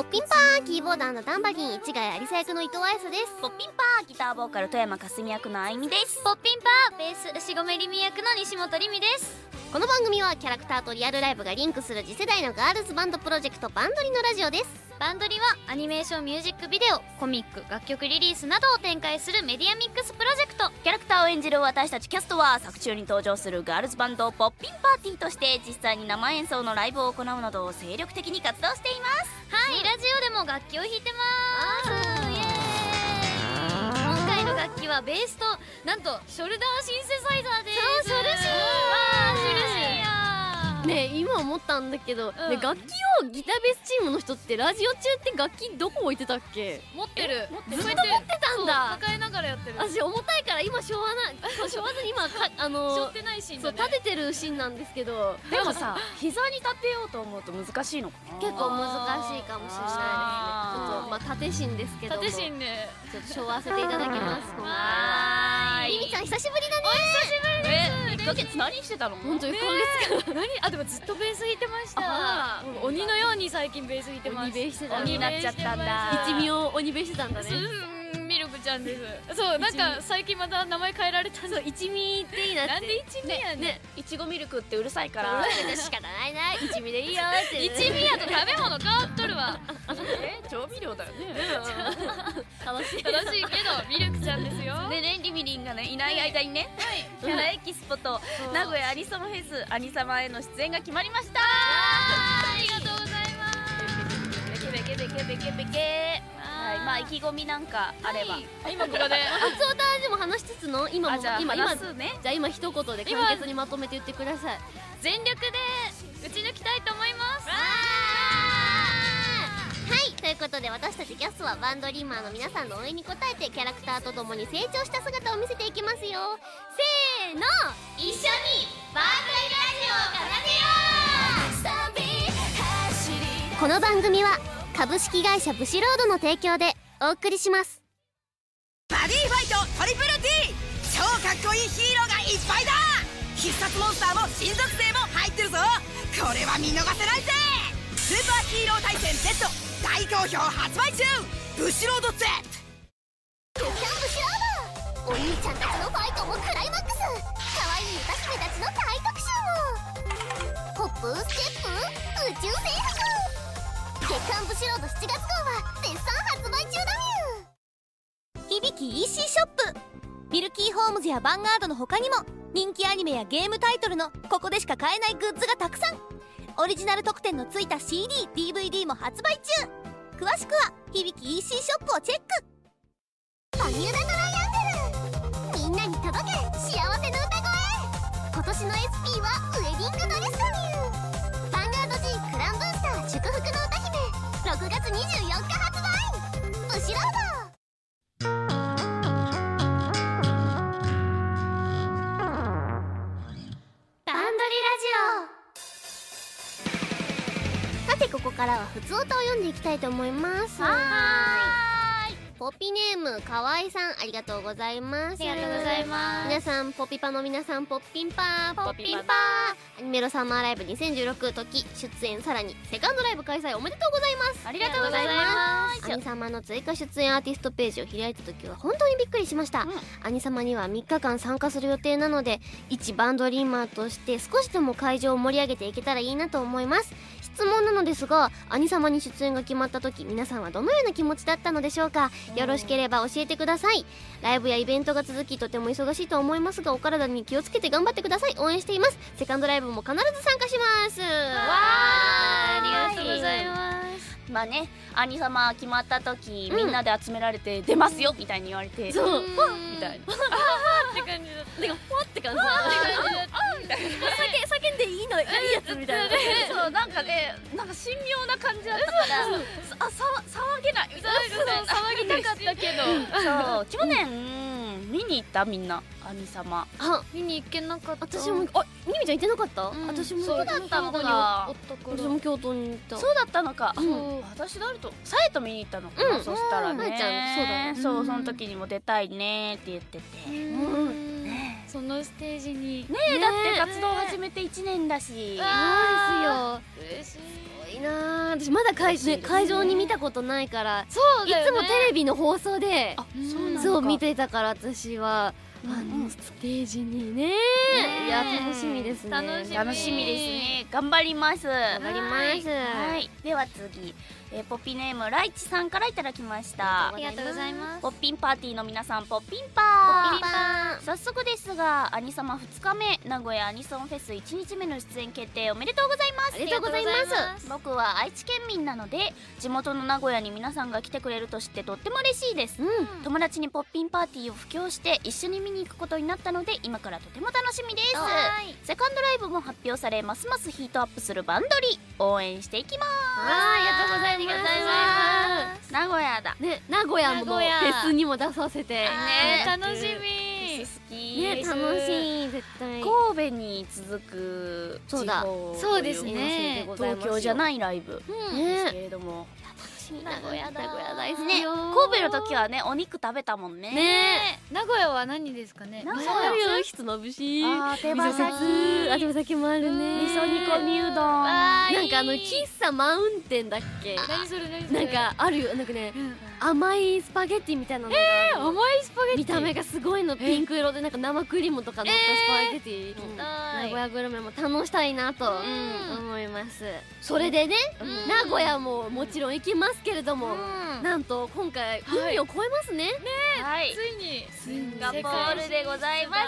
ポッピンパーキーボードタンバリン市ヶ谷有沙役の伊藤彩紗です。ポッピンパーギターボーカル富山かすみ役のあいみです。ポッピンパーベース牛込りみ役の西本りみですこの番組はキャラクターとリアルライブがリンクする次世代のガールズバンドプロジェクトバンドリのラジオです。バンドリはアニメーションミュージックビデオコミック楽曲リリースなどを展開するメディアミックスプロジェクト。キャラクターを演じる私たちキャストは作中に登場するガールズバンドポッピンパーティーとして実際に生演奏のライブを行うなど精力的に活動しています。はい、ラジオでも楽器を弾いてます。イエー。イ今回の楽器はベースとなんとショルダーシンセサイザーです。そうショルシーわーショルシー。やねえ今思ったんだけど、うん。ね楽器をギターベースチームの人ってラジオ中って楽器どこ置いてたっけ？持ってる。ずっと持ってたんだ。抱えながらやってる。私重たいから今しょうがない。そうしょうがずに今か あの背負ってないシーンそう立ててるシーンなんですけど。でもさ膝に立てようと思うと難しいのかな。結構難しいかもしれないですね。ちょっとまあ縦芯ですけど。も縦芯でちょっと昭和せていただきます。はい。りみちゃん久しぶりだねえ1ヶ月何してたの？本当1ヶ月間何？あでもずっとベース弾いてました。鬼のように最近ベース弾いてます。鬼ベースしてた鬼になっちゃったんだ一味を鬼べしてたんだね。うんミルクちゃんです。そうなんか最近また名前変えられたんそう一味っていいなって。なんで一味やねいちごミルクってうるさいかから。ら 仕方ないな一味でいいよって。一味やと食べ物変わっとるわ。え調味料だよね。楽しい。正しいけどミルクちゃんですよ。でねリミリンがねいない間にね、キャラエキスポと名古屋アニソンフェスアニサマへの出演が決まりました。ありがとうございます。ベケベケベケベケベケはいまあ意気込みなんかあれば、今ここで。初オタでも話しつつの？今もあじゃあ今今話すね。じゃあ今一言で簡潔にまとめて言ってください。全力で打ち抜きたいと思います。はいということで私たちキャストはバンドリーマーの皆さんの応援に応えてキャラクターとともに成長した姿を見せていきますよ。せーの。一緒にバンドリラジオを奏でよう。この番組は株式会社ブシロードの提供でお送りします。バディファイトトリプル T 超かっこいいヒーローがいっぱいだ。必殺モンスターも新属性も入ってるぞ。これは見逃せないぜ。スーパーヒーロー対戦 Z 大好評発売中。ブシロード Z キャンプシロードお兄ちゃんたちのファイトもクライマックス。可愛い歌姫たちの大特集も。ホップステップ宇宙征服月刊ブシロード7月号は絶賛発売中だみゅ響き EC ショップミルキーホームズやヴァンガードの他にも人気アニメやゲームタイトルのここでしか買えないグッズがたくさん。オリジナル特典のついた CDDVD も発売中。詳しくは響き EC ショップをチェック。バミューダトライアングルみんなに届け。幸せの歌声。今年の SP 6月24日発売。ブシロードバンドリラジオ。さてここからは普通歌を読んでいきたいと思います。はーい。ポッピネームかわいさんありがとうございます。ありがとうございます。皆さんポピパの皆さんポッピンパー。ポッピンパー。アニメロサマーライブ2016時出演さらにセカンドライブ開催おめでとうございます。ありがとうございます。アニ様の追加出演アーティストページを開いた時は本当にびっくりしました、うん。アニ様には3日間参加する予定なので一バンドリーマーとして少しでも会場を盛り上げていけたらいいなと思います質問なのですが兄様に出演が決まった時皆さんはどのような気持ちだったのでしょうか？よろしければ教えてください。ライブやイベントが続きとても忙しいと思いますがお体に気をつけて頑張ってください。応援しています。セカンドライブも必ず参加します。わありがとうございます。まあね兄様決まった時、うん。みんなで集められて出ますよみたいに言われてそう。わっみたいな。って感じだった。てかポワって感じ叫叫ん。でいいのいいやつみたいなそうなん。かねなん。か神妙な感じだったからあさ騒げないみたいな騒ぎたかったけどそう去年見に行ったみんな兄様。あ見に行けなかった。私もあみみちゃん行ってなかった、うん。私もそうだったのか。私も京都に行った。そうだったのか、う。ん。私だとさえと見に行ったのかな、うん。そしたらね。ちゃん。そうだねそうその時にも出たいねって言ってて、うん。そのステージに。ねえだって活動始めて1年だし。そうですよ。嬉しいいなー私まだ会,、ね、会場に見たことないからいそうだよね。つもテレビの放送でそう見てたから私は、あのステージにねねいや楽しみですね。楽しみ楽しみですね。頑張ります。頑張ります。はい。では次、えーポッピーネームライチさんからいただきました。ありがとうございます。ポッピンパーティーの皆さんポッピンパー。早速ですがアニ様2日目名古屋アニソンフェス1日目の出演決定おめでとうございます。ありがとうございます。僕は愛知県民なので地元の名古屋に皆さんが来てくれると知ってとっても嬉しいです。うん。友達にポッピンパーティーを布教して一緒に見に行くことになったので今からとても楽しみです。はい。セカンドライブも発表されますますヒートアップするバンドリ応援していきまありがとうございます。ありがとうございます。す名古屋だ。ね名古屋のフェスにも出させて。ねね。楽し好みき。ね楽しい絶対。神戸に続くそうだ。そうですね。う東京じゃないライブうんですねけれども、名古屋だ名古屋大好きね。よ神戸の時はねお肉食べたもんね。ね。名古屋は何ですかね？名古あ屋るよひつまぶし。あー手羽味噌カツあ手羽先もあるね。味噌煮込みうどん。なんかあの喫茶マウンテンだっけ？何それ何それ。なんかあるよ。なんかねうん甘いスパゲッティみたいなのがある。の甘いスパゲッティ？見た目がすごいの。ピンク色でなんか生クリームとか乗ったスパゲッティ、ー名古屋グルメも楽したいなとうん思います。それでね、うん。名古屋ももちろん行きますけれども、うん。なんと今回海を越えますね、はい。ついにシンガポールでございます。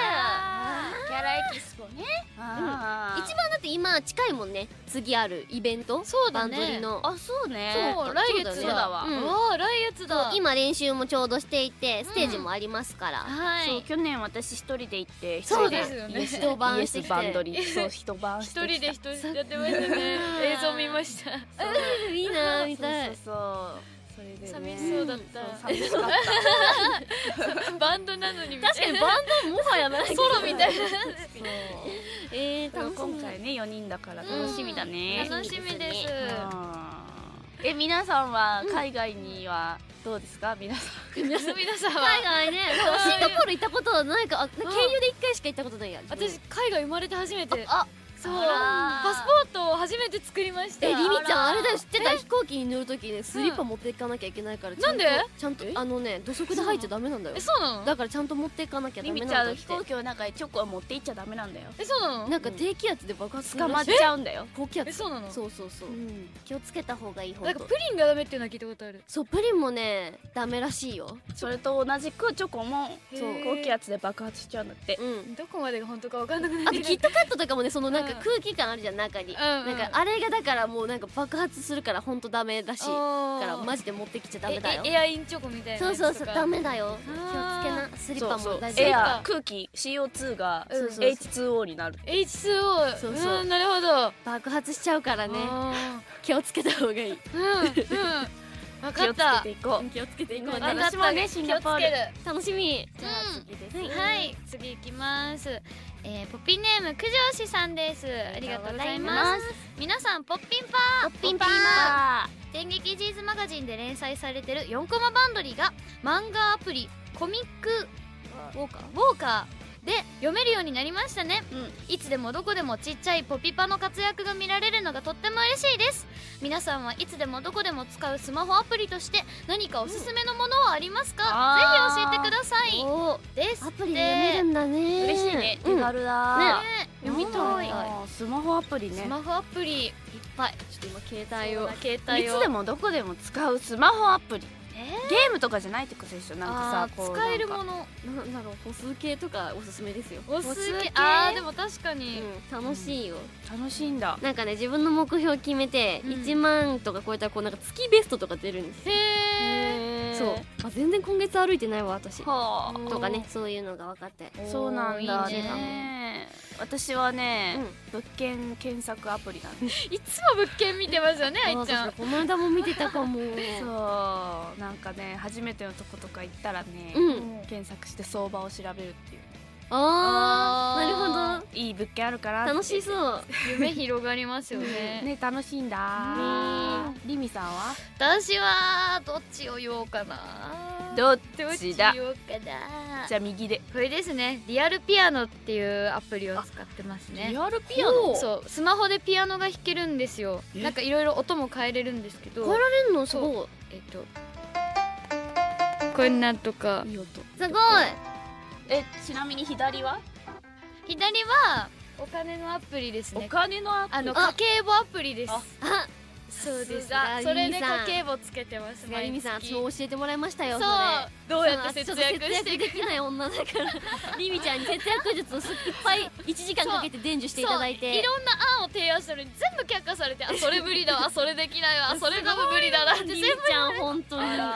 あキャラエキスポね。あー。一番だって今近いもんね。次あるイベント。そうだね。バンドリの。あそうね。そう来月だそうそうだわうん。わあ来月だ。今練習もちょうどしていてステージもありますから、そうはい去年私一人で行ってそうですよね。一晩してきて。スバンドリそう一晩一人で一一人やってましたね。映像見ました。いいな見たい。そうそうそうそれでね。寂しそうだった。った。バンドなのに確かにバンドもはやないソロみたいな。えー、そう楽しみ。今回ね4人だから楽しみだね、楽しみです。え皆さんは海外にはどうですか？皆さん。皆さん海外ねシンガポール行ったことないか。あ経由で一回しか行ったことないや。私海外生まれて初めて。あそう。パスポートを初めて作りました。えリミちゃんあれだよ。知ってた？飛行機に乗るときねスリッパ持っていかなきゃいけないからちゃと。なんで？ちゃんとあのね土足で入っちゃダメなんだよ。えそうなの？だからちゃんと持っていかなきゃダリメミちゃん飛なんだって行機の中にチョコは持って行っちゃダメなんだよ。えそうなの？なんか低気圧で爆発捕まっちゃうんだよ。高気圧えそうなの？そう。そう。そううん。気をつけた方がいいほんと。なんかプリンがダメっていうのは聞いたことある。そうプリンもねダメらしいよ。それと同じくチョコもそう高気圧で爆発しちゃうんだって。うん。どこまでが本当かわかんなくなっあとてキットカットとかもねそのなんかうん。空気感あるじゃん中に、うんうん。なんかあれがだからもうなんか爆発するからほんとダメだしだかからマジで持ってきちゃダメだよ。エアインチョコみたいなそうそうそうダメだよ。気をつけな。スリッパも大丈夫。エア空気 CO2 がうんそうそう。H2O になる。H2O そうそう。んなるほど。爆発しちゃうからね。あ気をつけた方がいい。ーうんうん。分かっ気をつけたていこう。気をつけていこう私もねシンガポール。気をつける楽しみじゃあ次です。はい次いきます、えー、ポッピンネーム九条氏さんです。ありがとうございます。皆さんポッピンパー。ピンパー。電撃ジーズマガジンで連載されてる4コマバンドリが漫画アプリコミックウォーカーウォーカーで読めるようになりましたね、いつでもどこでもちっちゃいポピパの活躍が見られるのがとっても嬉しいです。皆さんはいつでもどこでも使うスマホアプリとして何かおすすめのものはありますか、あーぜひ教えてください。おです。アプリで読めるんだね。嬉しいね。うん手軽だ。ね。読みたいスマホアプリね。スマホアプリいっぱい。ちょっと今携帯を。携い帯を。つでもどこでも使うスマホアプリ。えゲームとかじゃないってことでしょなんかあさこうー使えるものなんだろう歩数計とかおすすめですよ。おすすげげあーでも確かに、うん楽しいよ。楽しいんだ。なんかね自分の目標決めてうん。1万とか超えたらこうなんか月ベストとか出るんですよ。へえそう。あ全然今月歩いてないわ私。はあ。とかねそういうのが分かって。そうなんだね。ね。私はね、物件検索アプリなんです。いつも物件見てますよねあいちゃん。この間も見てたかも。そうかね初めてのとことか行ったらね、うん。検索して相場を調べるっていう。あーなるほいい物件あるからど楽しそう。夢広がりますよね。ね楽しいんだ。リミさんは？私はどっちを言おうかな。どっどっちちだ言おうかな。じゃあ右で。これですね。リアルピアノっていうアプリを使ってますね。リアルピアノ？そう。スマホでピアノが弾けるんですよ。え？なんかいろいろ音も変えれるんですけど。変えられるの？すごい。えっとこんなんとか。すごい。えちなみに左は？左はお金のアプリですおね金のアプリ？あの家計簿アプリです。ああそうです。それで家計簿つけてますガリミさん私も教えてもらいましたよそう。どうやって節約してできない女だからリミちゃんに節約術をすいっぱい1時間かけて伝授していただいて。いろんな案を提案したのに全部却下されてあそれ無理だわそれできないわ それが無理だなって全部ちゃん本当に。全部却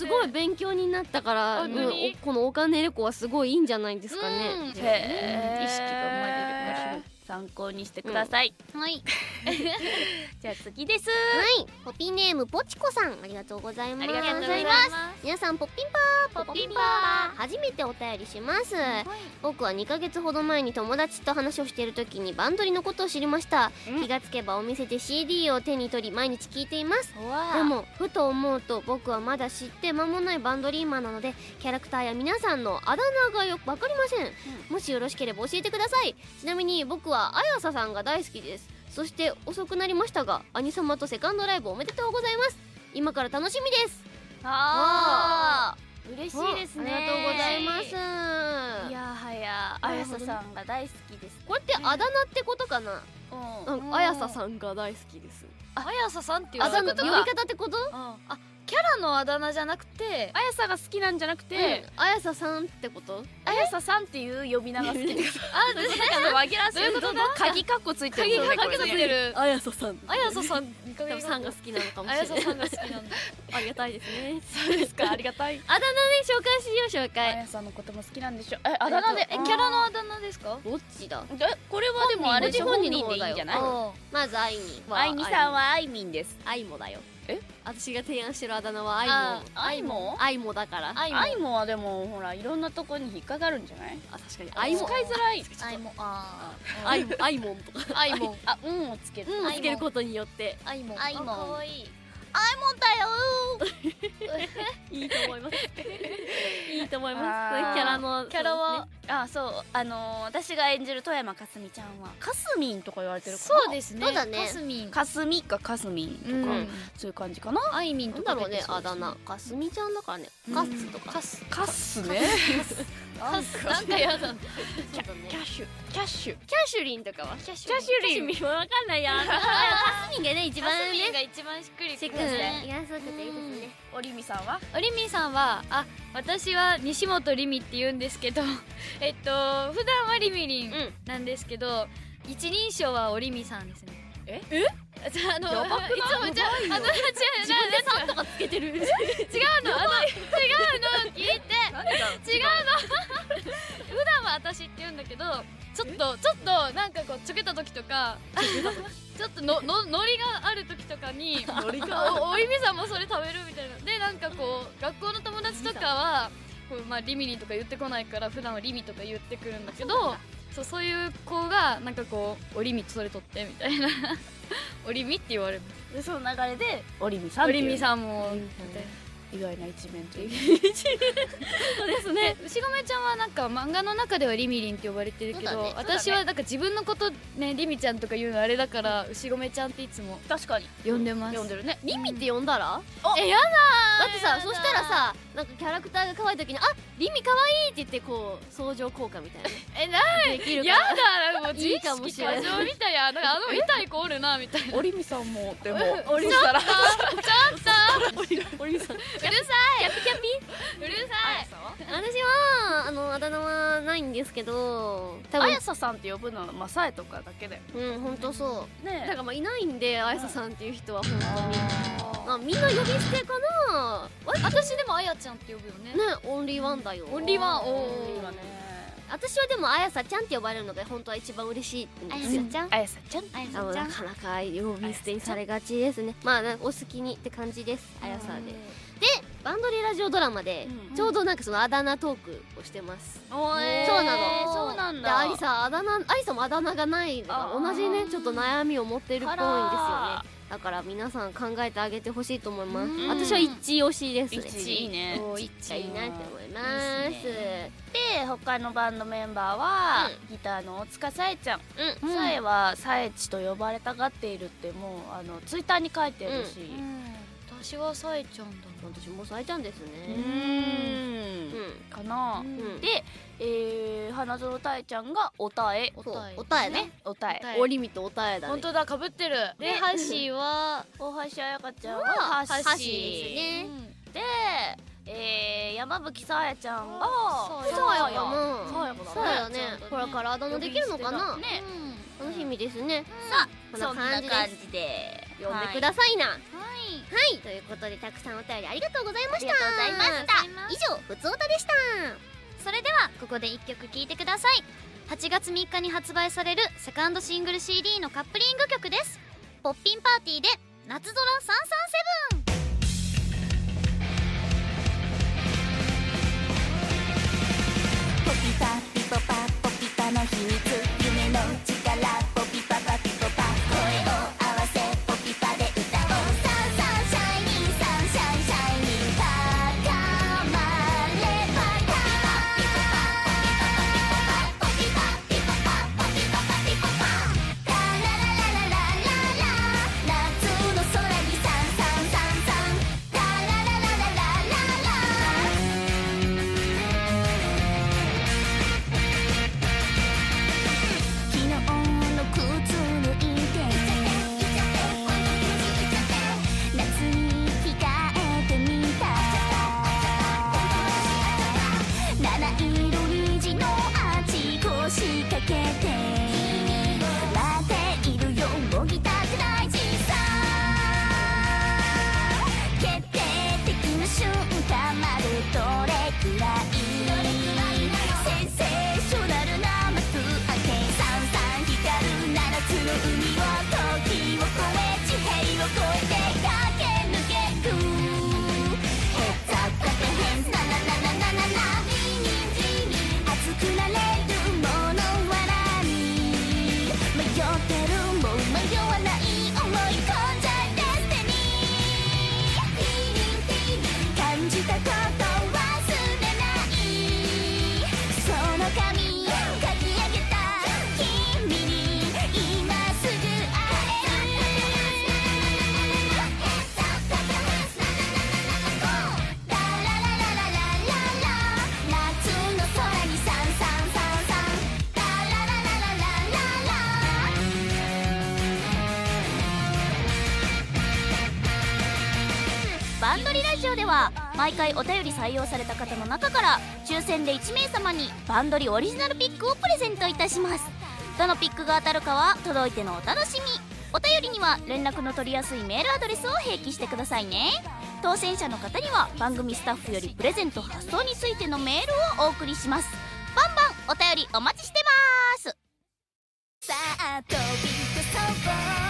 すごい勉強になったから、うんおこのお金旅行はすごいいいんじゃないですかね。意識が生まれる参考にしてください、はい。じゃあ次です。はい。ポピーネームポチコさんありがとうございます。ありがとうございます。皆さんポッピンパー。ポッピンパー。初めてお便りします、僕は2ヶ月ほど前に友達と話をしている時にバンドリのことを知りました、うん。気がつけばお店で CD を手に取り毎日聴いています。わ。でもふと思うと僕はまだ知って間もないバンドリーマンなのでキャラクターや皆さんのあだ名がよく分かりません、もしよろしければ教えてください。ちなみに僕はあやささんが大好きです。そして遅くなりましたが兄様とセカンドライブおめでとうございます。今から楽しみです。あー。嬉しいですね。ありがとうございます。いやはやあやささんが大好きですこれってあだ名ってことかな、うん。うん、あやささんが大好きです。あやささんっていうあだ名呼び方ってこと？とかあキャラのあだ名じゃなくて。あやさが好きなんじゃなくて、うん、あやささんってこと？あやささんっていう呼び名が好き。ですあで紛らわしどういうこと？だ鍵カッコついてる。鍵かけこれねてる。あやささん。あやささん多分さんが好きなのかもあしれない。やささんが好きなんだ。ありがたいですね。そうですか。ありがたい。あだ名で紹介しよう紹あ介やさんのことも好きなんでしょえあだ名で？えキャラのあだ名ですか？どっちだ？でこれはでもあれ本本人でいいんじゃない？あまずあいみあいみさんはあいみんです。あいもだよ。え？私が提案してるあだ名はあいあも。あいも？あいもだから。あいも？あいもはでもほらいろんなとこに引っかかるんじゃない？あ確かに。あいも。使いづらいあいも。ああいもあいもんとか。あいも。あうんをつける。うんをつけることによって。あいも。あいもかわいい。あいもんだよ いいと思います。いいと思います。キャラのキャラはあそうあのー私が演じる富山かすみちゃんはかすみんとか言われてるかな？そうですね。そうだね。かすみん。かすみかかすみんとか、うん。そういう感じかな？あいみんとかなんだろうねあだ名。かすみちゃんだからね。カッツとか。かす。かすね？かす。なんか。やだそうだ。ねキャッシュ。キャッシュ。キャシュリンとかは？キャシキャッシュリン。キャシュリン。わかんないや。カスミンがね一番かすみんねが一番しっくりくるねね安くていいですね。おりみさんは？おりみさんはあ私は西本りみって言うんですけどえっと普段はりみりんうん。なんですけど一人称はおりみさんですね。え？え？じゃああのやばくない？いつもじゃああの違う自分でさんとかつけてる。違うの？あの違うの聞いて。違うの？普段は私って言うんだけどちょっとちょっとなんかこうちょけた時とかちょっとののノリがある時とかに ノリおおいみさんもそれ食べるみたいな。でなんかこう学校の友達とかはこう、まあ、リミリンとか言ってこないから普段はリミとか言ってくるんだけどそうそういう子がなんかこう「おりみそれ取って」みたいな「おりみ」って言われる。でその流れでおりみさんおりみさんも意外な一面という。そうですね。牛込ちゃんはなんか漫画の中ではリミリンって呼ばれてるけど、そうだね。私はなんか自分のことねリミちゃんとか言うのあれだから牛込ちゃんっていつも確かに。呼んでます。読ん。でるね。リミって呼んだら？えやだだってさそしたらさなんかキャラクターが可愛い時にあリミ可愛いって言ってこう相乗効果みたいな。えなできるかやらだなんかもう自意いいかも識しれな。い過剰みたいやなんかあの痛い子おるなみたいな。おりみさん。もでもおりしたらちょっおりみさん。とうるさい。キャピキャピ。うるさい。私はあのあだ名はないんですけど多分。あやささんって呼ぶのはマサエとかだけだようん本当そう。ねだからまあいないんであやささんっていう人は本当に。まあみんな呼び捨てかな？私でもあやちゃんって呼ぶよね。ねオンリーワンだよ。オンリーワンおー。いいわね。私はでもあやさちゃんって呼ばれるのが本当は一番嬉しいんですよ。ちゃん？あやさちゃん？あやあのなかなか呼び捨てにされがちですね。まあなお好きにって感じです。あやさで。でバンドリラジオドラマでうん。ちょうどなんかそのあだ名トークをしてます。おーそうなの。そうなんでだアリさあだ名アリさんもあだ名がないのがあー。同じねちょっと悩みを持ってるっぽいんですよね。あだから皆さん考えてあげてほしいと思います。うん。私は一致推しですね。一致いいね。一いいなって思います。いいっすで他のバンドメンバーは、うギターの大塚さえちゃん。うん。さえはさえちと呼ばれたがっているってもうあのツイッターに書いてるし。私はさえちゃんだ私もさえちゃんですうねん。うん。かな、うん。で、えー、花園たえちゃんがおたえ。おたえおたえね。おたえ。おりみとおたえだね。本当だかぶってる。でハッシーは大橋彩香ちゃんははハッシー。ハッシーですね。で、えー、山吹さやちゃんがさややかさなやかだね。これからあだ名できるのかな。ね楽しみですね。さこあそんなんな感じで呼んでくださいな。ははい。いということでたくさんお便りありがとうございました。ありがとうございました。以上ふつおたでした。それではここで1曲聴いてください。8月3日に発売されるセカンドシングル CD のカップリング曲です。ポッピンパーティーで夏空337バンドリラジオでは毎回お便り採用された方の中から抽選で1名様にバンドリオリジナルピックをプレゼントいたします。どのピックが当たるかは届いてのお楽しみ。お便りには連絡の取りやすいメールアドレスを併記してくださいね。当選者の方には番組スタッフよりプレゼント発送についてのメールをお送りします。バンバンお便りお待ちしてます。さあ飛び出そう。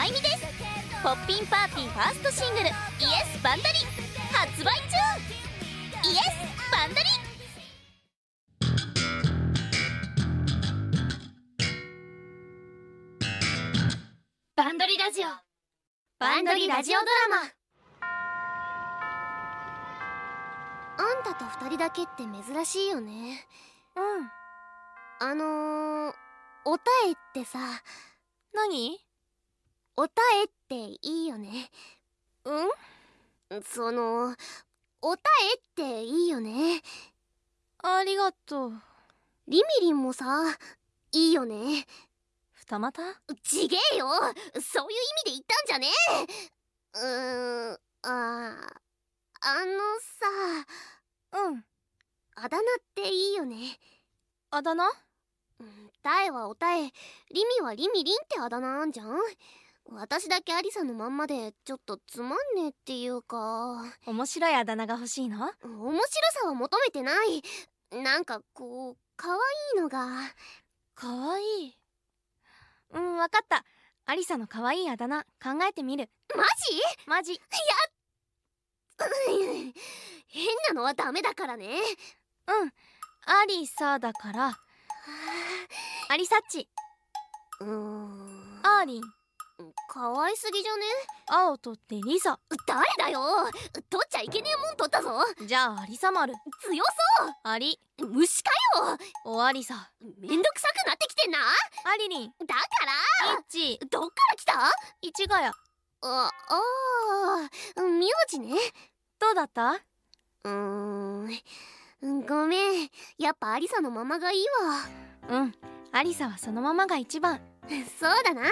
あいみですポッピンパーティーファーストシングル「イエスバンダリ」発売中イエスバンダリバンドリラジオバンドリラジオドラマあんたと二人だけって珍しいよねうんあのー、おたえってさ何おたえっていいよね。うん？そのおたえっていいよね。ありがとう。リミリンもさいいよね。二股？ちげえよ。そういう意味で言ったんじゃね。えうーんああのさ。うん。あだ名っていいよね。あだ名？うんタエはおたえ。リミはリミリンってあだ名あんじゃん私だけアリサのまんまでちょっとつまんねえっていうか。面白いあだ名が欲しいの？面白さは求めてない。なんかこう可愛いのが。かわい？いうんわかった。アリサのかわいいあだ名考えてみる。ママジ。ジ変なのはダメだからね。うんアリサだから。アリサッチうーん。アーリン可愛すぎじゃね？青とってリサ誰だよ！取っちゃいけねえもん取ったぞ！じゃあアリサ丸。強アリそう！虫かよ！おアリサめんどくさくなってきてんな！アリリンだから？イッチどっから来た？イチガヤああー。名字ね。どうだった？うーん。ごめん。やっぱアリサのままがいいわ。うん。アリサはそのままが一番。そうだな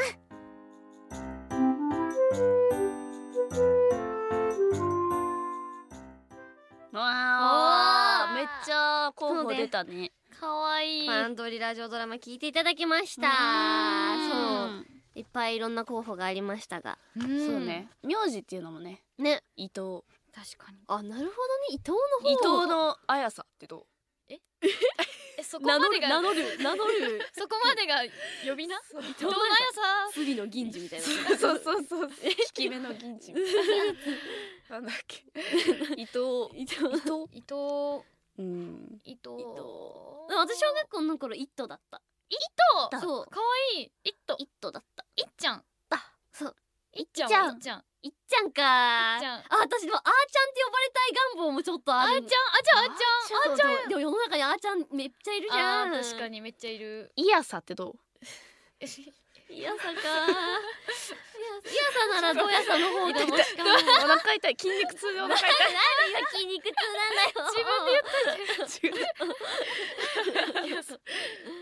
わあめっちゃ候補出たね。かわいい。バンドリラジオドラマ聞いていただきました。うん。そう。いっぱいいろんな候補がありましたが。うん。そうね。名字っていうのもね。ね。伊藤。確かに。あなるほどね。伊藤の伊方藤の綾さってどう？え？そこまでが名乗る名乗る。そこまでが呼び名？伊藤のやさ？スリの銀次みたいな。そうそうそう 引き目の銀次な。んだっけ？伊藤。伊藤？伊藤？うん。伊藤。私小学校の頃一頭だった。伊藤そう。かわいい。一頭一頭だった。いっちゃんいっちゃんいっちゃんいっかあ私でもあーちゃんって呼ばれたい願望もちょっとある。あーちゃんあちゃんあちゃんあちゃん。でも世の中にあーちゃんめっちゃいるじゃん。確かにめっちゃいる。いやさってどう？いやさかいやさならどやさの方がもしかもお腹痛い。筋肉痛でお腹痛い。何が筋肉痛なんだよ。自分で言った じゃん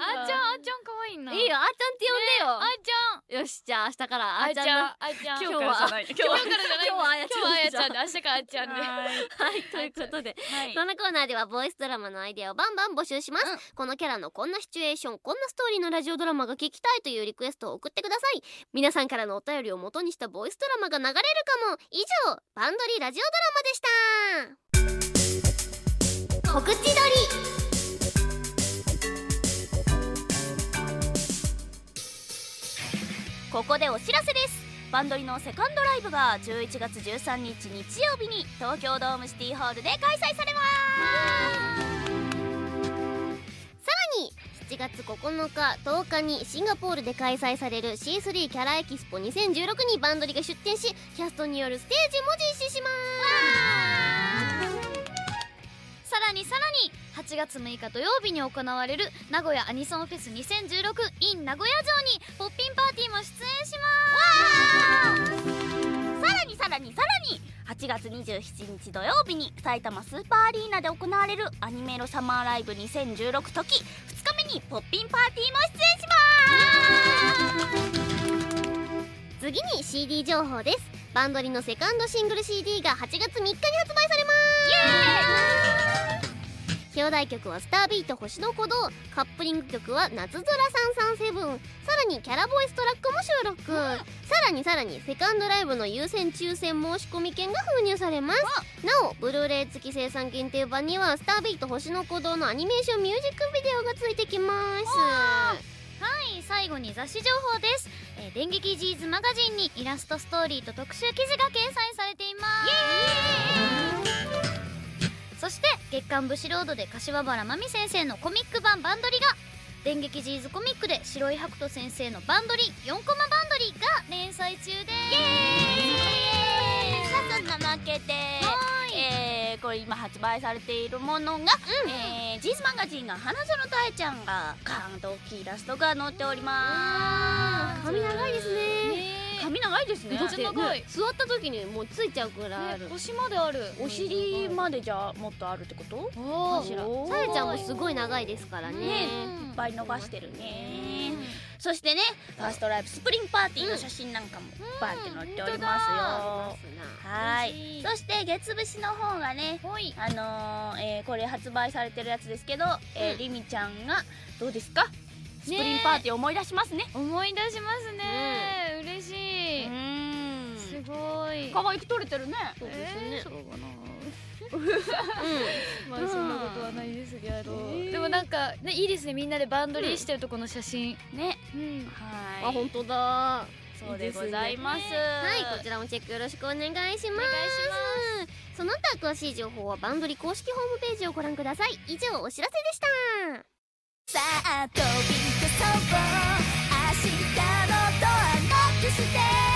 あーちゃんあーちゃんかわいいないいよあーちゃんって呼んでよ、あーちゃあ明日からああーちゃんあーちゃん。今日は今日からじゃない。今日はあやちゃん。今日はあやちゃん。で明日からあーちゃんで。はい。ということではい。このコーナーではボイスドラマのアイデアをバンバン募集します、このキャラのこんなシチュエーションこんなストーリーのラジオドラマが聞きたいというリクエストを送ってください。皆さんからのお便りを元にしたボイスドラマが流れるかも。以上バンドリラジオドラマでした。告知撮りここでお知らせです。バンドリのセカンドライブが11月13日日曜日に東京ドームシティホールで開催されます。7月9日10日にシンガポールで開催される C3 キャラエキスポ2016にバンドリが出展しキャストによるステージも実施します。さらにさらに8月6日土曜日に行われる名古屋アニソンフェス 2016in 名古屋城にポッピンパーティーも出演しさらにさらにさらに8月27日土曜日に埼玉スーパーアリーナで行われるアニメロサマーライブ2016時2日目にポッピンパーティーも出演します。次に CD 情報です。バンドリのセカンドシングル CD が8月3日に発売されます表題曲は「スタービート星の鼓動」カップリング曲は「夏空337」さらにキャラボイストラックも収録、さらにさらにセカンドライブの優先抽選申し込み券が封入されます。なおブルーレイ付き生産限定版には「スタービート星の鼓動」のアニメーションミュージックビデオがついてきます。はい最後に雑誌情報です、えー電撃ジーズマガジンにイラストストーリーと特集記事が掲載されています。そして月刊ブシロードで柏原真美先生のコミック版バンドリが電撃ジーズコミックで白井白人先生のバンドリ4コマバンドリが連載中です。さあそんなわけでえーこれ今発売されているものが、えー G'sマガジンが花園たえちゃんがカーンと大きいイラストが載っております。髪長いですねね髪長いですね。めっちゃ長い。ね座った時にもうついちゃうくらいある、ね腰まである。お尻までじゃあもっとあるってこと？おかしらさやちゃんもすごい長いですからね。ね。いっぱい伸ばしてるね。そしてねファーストライブ Sprin'PARTY の写真なんかもバンって載っておりますよ。はい。そして月節の方がねあのーえーこれ発売されてるやつですけど、えーりみちゃんがどうですか？スプリンパーティー思い出しますね。思い出しますね。嬉しい。んすごい。可愛く撮れてるね。そうですね。えーそうかな。まあそんなことはないですけど、でもなんかねいいですね。みんなでバンドリーしてるとこの写真、ね。うん。はい。あ本当だ。そうでございます。はいこちらもチェックよろしくお願いします。その他詳しい情報はバンドリ公式ホームページをご覧ください。以上お知らせでした。さあ飛び出そう。明日のドアノックして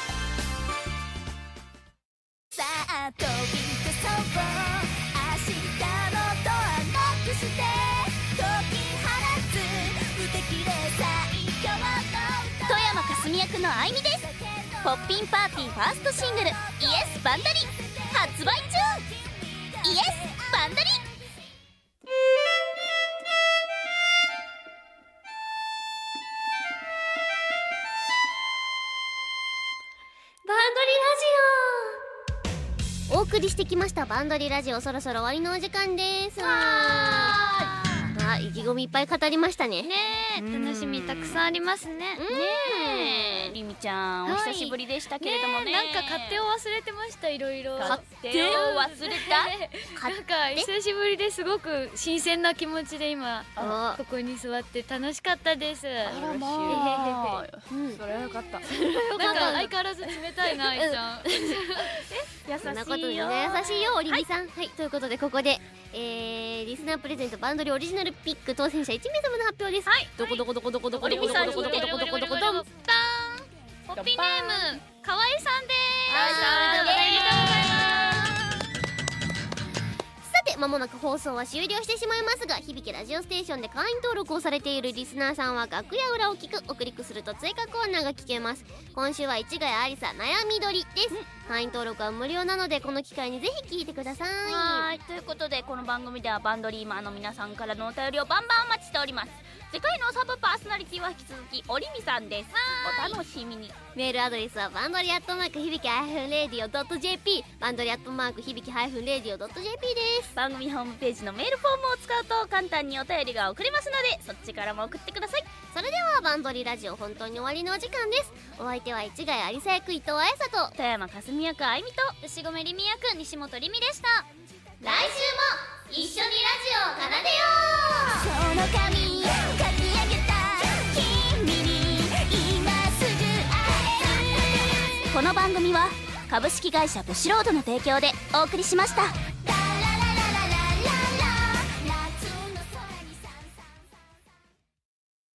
役のあいみです。ポッピンパーティーファーストシングル「イエスバンダリ」発売中。イエスバンダリバンドリラジオ。お送りしてきましたバンドリラジオ。そろそろ終わりのお時間です。あ意気込みいっぱい語りましたね。ねえ楽しみたくさんありますね。ねえりみちゃんおはい。久しぶりでしたけれどもね。え。なんか勝手を忘れてましたいろいろ。勝手を忘れた？なんか久しぶりですごく新鮮な気持ちで今あ。ここに座って楽しかったです。あらまあ。うん。それはよかった。なんか相変わらず冷たいな愛ちゃん。優そんなことしいよでね優しいよおりみさん。はい、ということでここでえー、リスナープレゼントバンドリオリジナルピック当選者1名様の発表です。はい。どこどこどこどこどこどこどこどこどこどこどこどこどんポッピーネームかわいさんですさて間もなく放送は終了してしまいますが響きラジオステーションで会員登録をされているリスナーさんは楽屋裏を聞くをクリックすると追加コーナーが聞けます今週は市ヶ谷ありさ悩みどりです会員登録は無料なのでこの機会にぜひ聞いてください。はい。ということでこの番組ではバンドリーマーの皆さんからのお便りをバンバンお待ちしております。次回のサブパーソナリティは引き続きおりみさんです。お楽しみに。メールアドレスはバンドリアットマーク響き -radio.jp バンドリアットマーク響き -radio.jp です。番組ホームページのメールフォームを使うと簡単にお便りが送れますのでそっちからも送ってください。それではバンドリラジオ本当に終わりのお時間です。お相手は市ヶ谷ありさ役伊藤彩沙と。富山かすみ役あいみと牛込りみ役西本りみでした。来週も一緒にラジオを奏でよう。この番組は株式会社ブシロードの提供でお送りしました